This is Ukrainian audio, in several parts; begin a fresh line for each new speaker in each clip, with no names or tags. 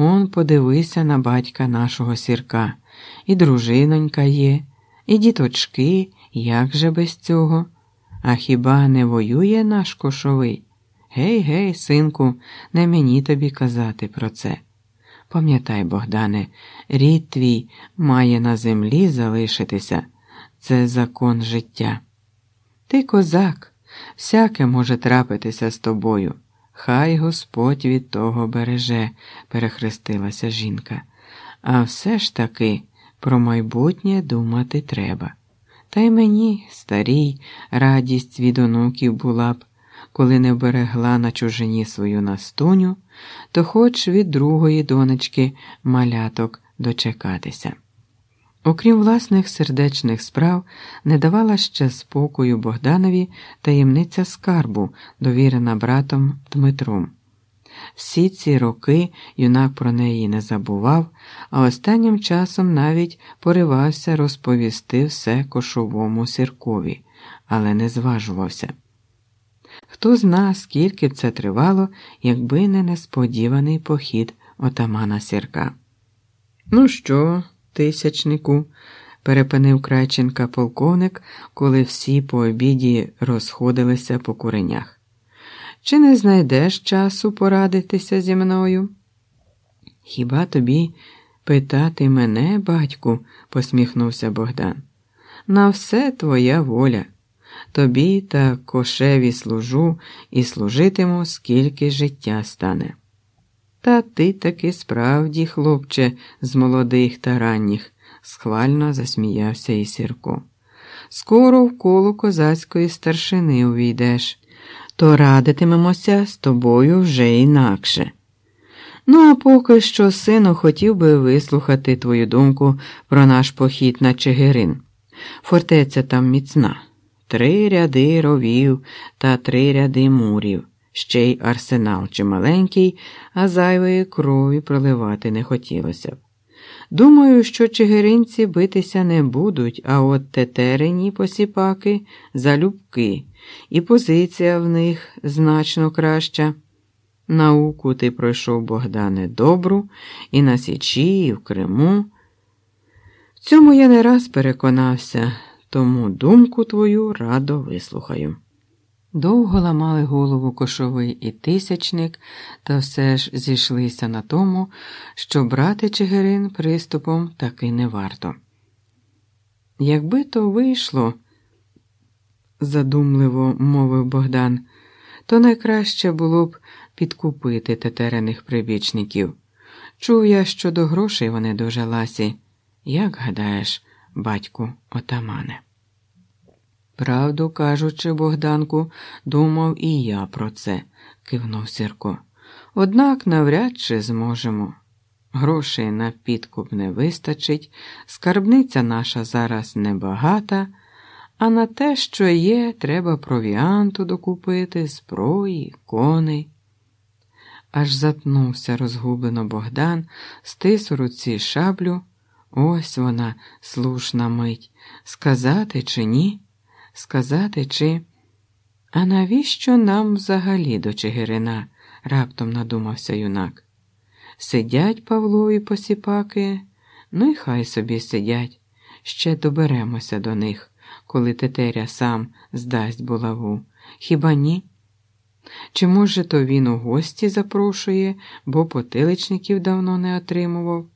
Он подивися на батька нашого сірка, і дружинонька є, і діточки, як же без цього? А хіба не воює наш кошовий? Гей, гей, синку, не мені тобі казати про це. Пам'ятай, Богдане, рід твій має на землі залишитися, це закон життя. Ти козак, всяке може трапитися з тобою. Хай Господь від того береже, перехрестилася жінка. А все ж таки про майбутнє думати треба. Та й мені, старій, радість від онуків була б, коли не берегла на чужині свою настуню, то хоч від другої донечки маляток дочекатися. Окрім власних сердечних справ, не давала ще спокою Богданові таємниця скарбу, довірена братом Дмитром. Всі ці роки юнак про неї не забував, а останнім часом навіть поривався розповісти все кошовому сіркові, але не зважувався. Хто зна, скільки б це тривало, якби не несподіваний похід отамана сірка. Ну що, тисячнику? перепинив Крайченка полковник, коли всі по обіді розходилися по куренях. Чи не знайдеш часу порадитися зі мною? Хіба тобі питати мене, батьку, посміхнувся Богдан. На все твоя воля. Тобі та кошеві служу і служитиму, скільки життя стане. Та ти таки справді, хлопче, з молодих та ранніх, схвально засміявся і Сірко. Скоро в коло козацької старшини увійдеш то радитимемося з тобою вже інакше. Ну, а поки що, сину, хотів би вислухати твою думку про наш похід на Чигирин. Фортеця там міцна, три ряди ровів та три ряди мурів, ще й арсенал чималенький, а зайвої крові проливати не хотілося б. Думаю, що чигиринці битися не будуть, а от тетерині посіпаки залюбки, і позиція в них значно краща. Науку ти пройшов, Богдане, добру, і на Січі, і в Криму. В цьому я не раз переконався, тому думку твою радо вислухаю. Довго ламали голову кошовий і тисячник, та все ж зійшлися на тому, що брати Чигирин приступом таки не варто. Якби то вийшло, задумливо мовив Богдан, то найкраще було б підкупити тетерених прибічників. Чув я, що до грошей вони дуже ласі. Як гадаєш, батьку отамане? Правду кажучи, Богданку, думав і я про це, кивнув Сірко. Однак навряд чи зможемо. Грошей на підкуп не вистачить, скарбниця наша зараз небагата, а на те, що є, треба провіанту докупити, зброї, коней. Аж затнувся розгублено Богдан, стис у руці шаблю. Ось вона, слушна мить, сказати чи ні? Сказати, чи. А навіщо нам взагалі до Чигирина? раптом надумався юнак. Сидять Павлові посіпаки, ну й хай собі сидять. Ще доберемося до них, коли тетеря сам здасть булаву. Хіба ні? Чи, може, то він у гості запрошує, бо потиличників давно не отримував?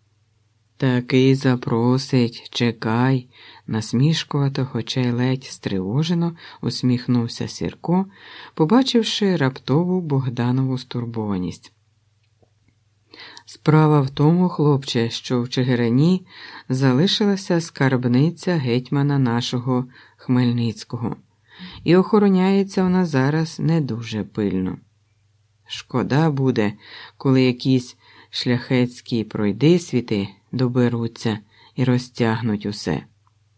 Такий запросить, чекай, насмішкувато, хоча й ледь стривожено, усміхнувся Сірко, побачивши раптову Богданову стурбованість. Справа в тому, хлопче, що в Чигирині залишилася скарбниця гетьмана нашого Хмельницького, і охороняється вона зараз не дуже пильно. Шкода буде, коли якісь шляхетські пройдисвіти доберуться і розтягнуть усе.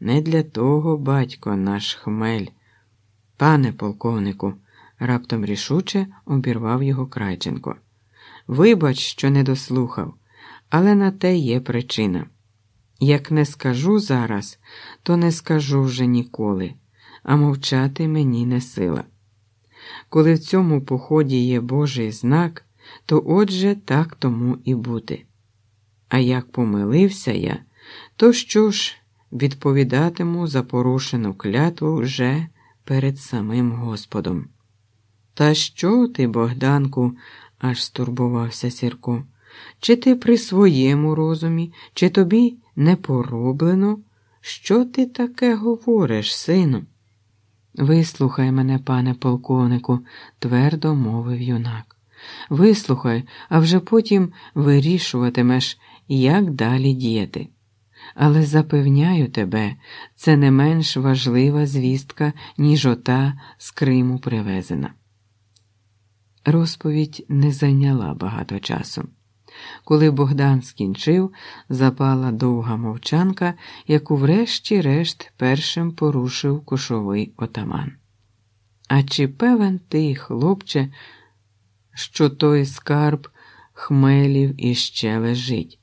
Не для того, батько, наш хмель. Пане полковнику, раптом рішуче обірвав його Крайченко. Вибач, що не дослухав, але на те є причина. Як не скажу зараз, то не скажу вже ніколи, а мовчати мені не сила. Коли в цьому поході є Божий знак, то отже так тому і бути. А як помилився я, то що ж відповідатиму за порушену клятву вже перед самим Господом. Та що ти, Богданку, аж стурбувався Сірко, чи ти при своєму розумі, чи тобі не пороблено? Що ти таке говориш, сину? Вислухай мене, пане полковнику, твердо мовив юнак. Вислухай, а вже потім вирішуватимеш, як далі діяти. Але запевняю тебе, це не менш важлива звістка, ніж ота з Криму привезена. Розповідь не зайняла багато часу. Коли Богдан скінчив, запала довга мовчанка, яку врешті-решт першим порушив кошовий отаман. А чи певен ти, хлопче, що той скарб хмелів іще лежить?